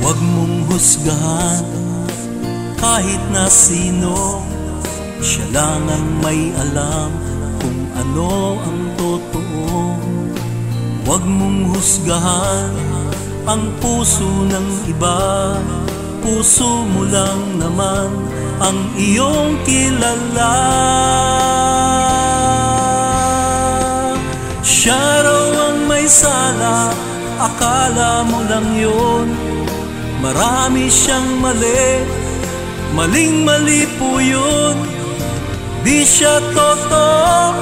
Huwag mong husgahan kahit na sino. Siya lang ang may alam kung ano ang totoo. Huwag mong husgahan ang puso ng iba. Puso mo lang naman ang iyong kilala. Siya raw ang may sala, akala mo lang yun Marami siyang mali, maling mali po yun. Di siya totoo,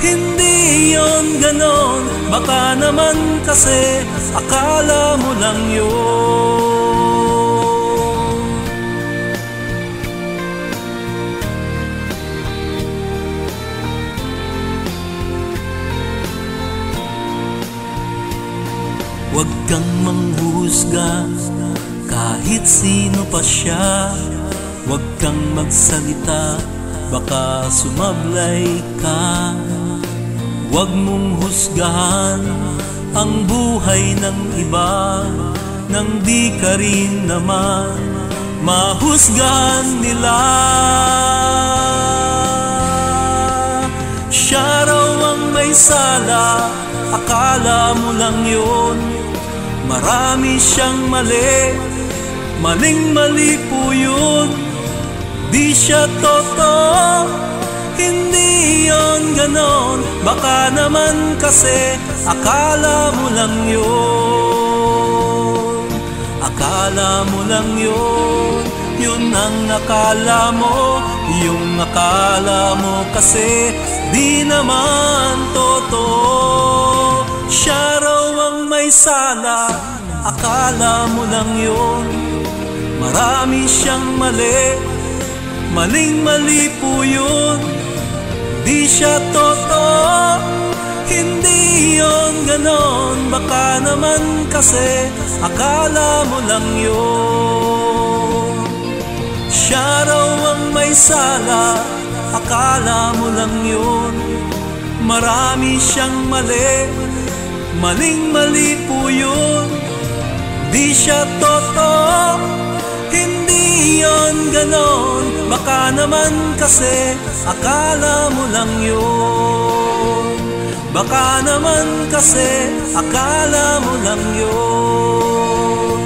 hindi yon ganon. Baka naman kasi akala mo lang yun. Huwag kang manghusga kahit sino pa siya Huwag kang magsalita, baka sumablay ka. Huwag mong husgahan ang buhay ng iba Nang di ka rin naman mahusgahan nila. Siya raw ang may sala, akala mo lang yun. Marami siyang mali, maling mali po yun. Di siya totoo, hindi yon ganon. Baka naman kasi akala mo lang yun. Akala mo lang yun, yun ang akala mo. Yung akala mo kasi di naman totoo. Siya raw ang may sala, akala mo lang yun Marami siyang mali, maling mali po yun. Di siya totoo, hindi yon ganon. Baka naman kasi akala mo lang yun. Siya raw ang may sala, akala mo lang yun. Marami siyang mali, maling mali po yun. Di siya totoo, hindi yon ganon. Baka naman kasi akala mo lang yun. Baka naman kasi akala mo lang yun.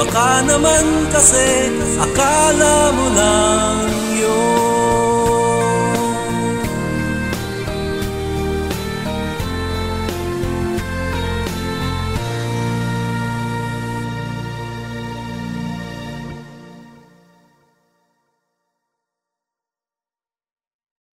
Baka naman kasi akala mo lang